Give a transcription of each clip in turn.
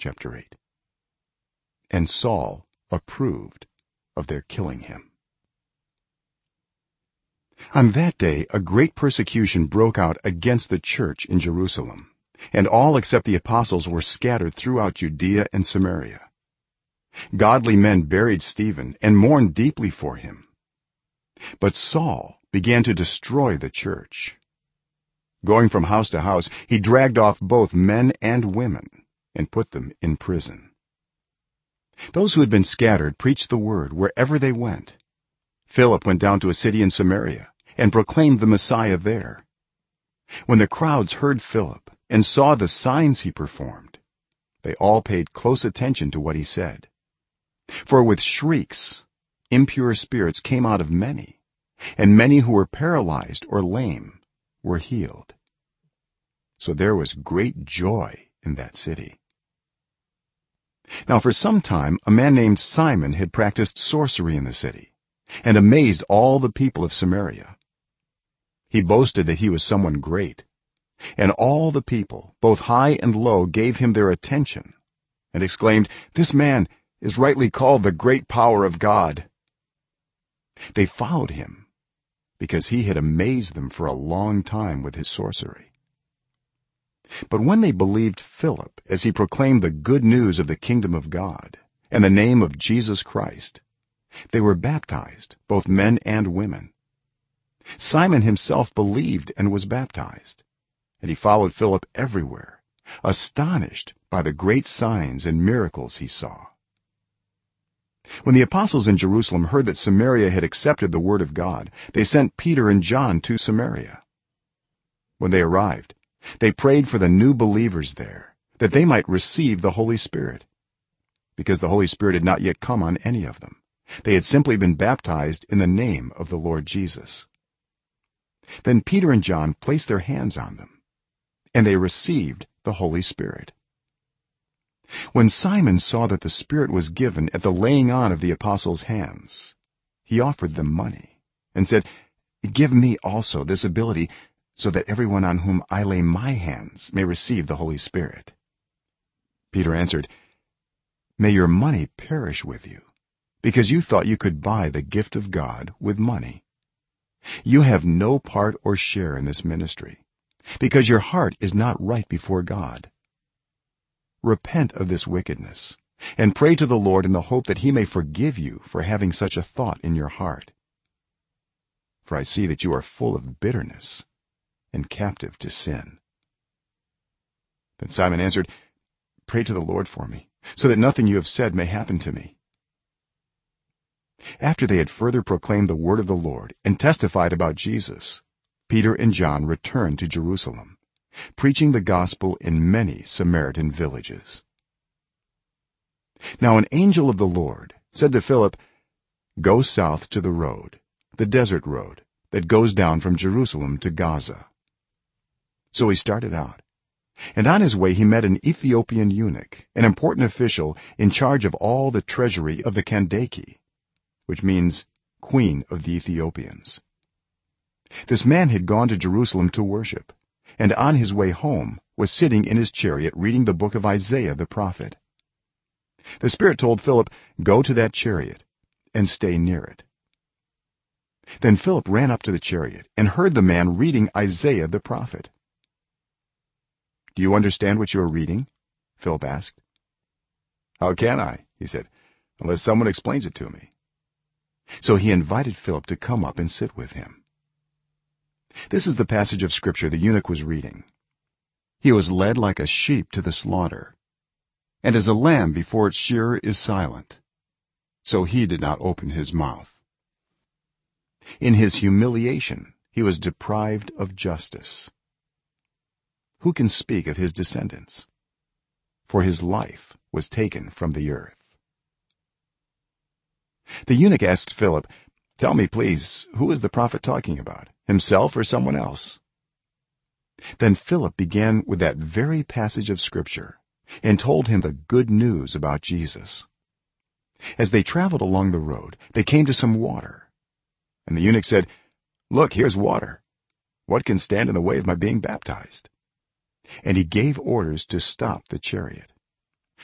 chapter 8 and saul approved of their killing him. On that day a great persecution broke out against the church in jerusalem and all except the apostles were scattered throughout judea and samaria. Godly men buried stephen and mourned deeply for him. But saul began to destroy the church. Going from house to house he dragged off both men and women and put them in prison. Those who had been scattered preached the word wherever they went. Philip went down to a city in samaria and proclaimed the messiah there. When the crowds heard philip and saw the signs he performed they all paid close attention to what he said. For with shrieks impure spirits came out of many and many who were paralyzed or lame were healed. So there was great joy in that city now for some time a man named simon had practiced sorcery in the city and amazed all the people of samaria. He boasted that he was someone great and all the people both high and low gave him their attention and exclaimed this man is rightly called the great power of god. They followed him because he had amazed them for a long time with his sorcery but when they believed philip as he proclaimed the good news of the kingdom of god and the name of jesus christ they were baptized both men and women. Simon himself believed and was baptized and he followed philip everywhere astonished by the great signs and miracles he saw. When the apostles in jerusalem heard that samaria had accepted the word of god they sent peter and john to samaria. When they arrived they prayed for the new believers there that they might receive the holy spirit. Because the holy spirit had not yet come on any of them. They had simply been baptized in the name of the lord jesus. Then peter and john placed their hands on them and they received the holy spirit. When simon saw that the spirit was given at the laying on of the apostles hands he offered them money and said give me also this ability so that everyone on whom i lay my hands may receive the holy spirit. Peter answered may your money perish with you because you thought you could buy the gift of god with money. You have no part or share in this ministry because your heart is not right before god. Repent of this wickedness and pray to the lord in the hope that he may forgive you for having such a thought in your heart. For i see that you are full of bitterness and captive to sin. Then simon answered pray to the lord for me so that nothing you have said may happen to me. After they had further proclaimed the word of the lord and testified about jesus peter and john returned to jerusalem preaching the gospel in many samaritan villages. Now an angel of the lord said to philip go south to the road the desert road that goes down from jerusalem to gaza so he started out. And on his way he met an ethiopian eunuch an important official in charge of all the treasury of the kandake which means queen of the ethiopians. This man had gone to jerusalem to worship and on his way home was sitting in his chariot reading the book of isaiah the prophet. The spirit told philip go to that chariot and stay near it. Then philip ran up to the chariot and heard the man reading isaiah the prophet do you understand what you are reading? Philip asked. How can i? He said unless someone explains it to me. So he invited philip to come up and sit with him. This is the passage of scripture the eunuch was reading. He was led like a sheep to the slaughter and as a lamb before its shearer is silent. So he did not open his mouth. In his humiliation he was deprived of justice who can speak of his descendants? For his life was taken from the earth. The eunuch asked philip tell me please who is the prophet talking about himself or someone else? Then philip began with that very passage of scripture and told him the good news about jesus. As they traveled along the road they came to some water. And the eunuch said look here's water. What can stand in the way of my being baptized and he gave orders to stop the chariot.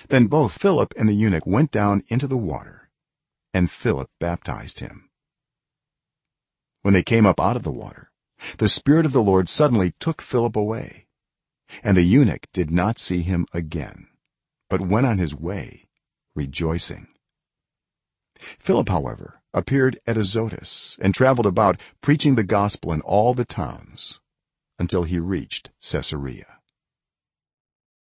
Then both philip and the eunuch went down into the water and philip baptized him. When they came up out of the water the spirit of the lord suddenly took philip away and the eunuch did not see him again but went on his way rejoicing. Philip however appeared at azotus and traveled about preaching the gospel in all the towns until he reached caesarea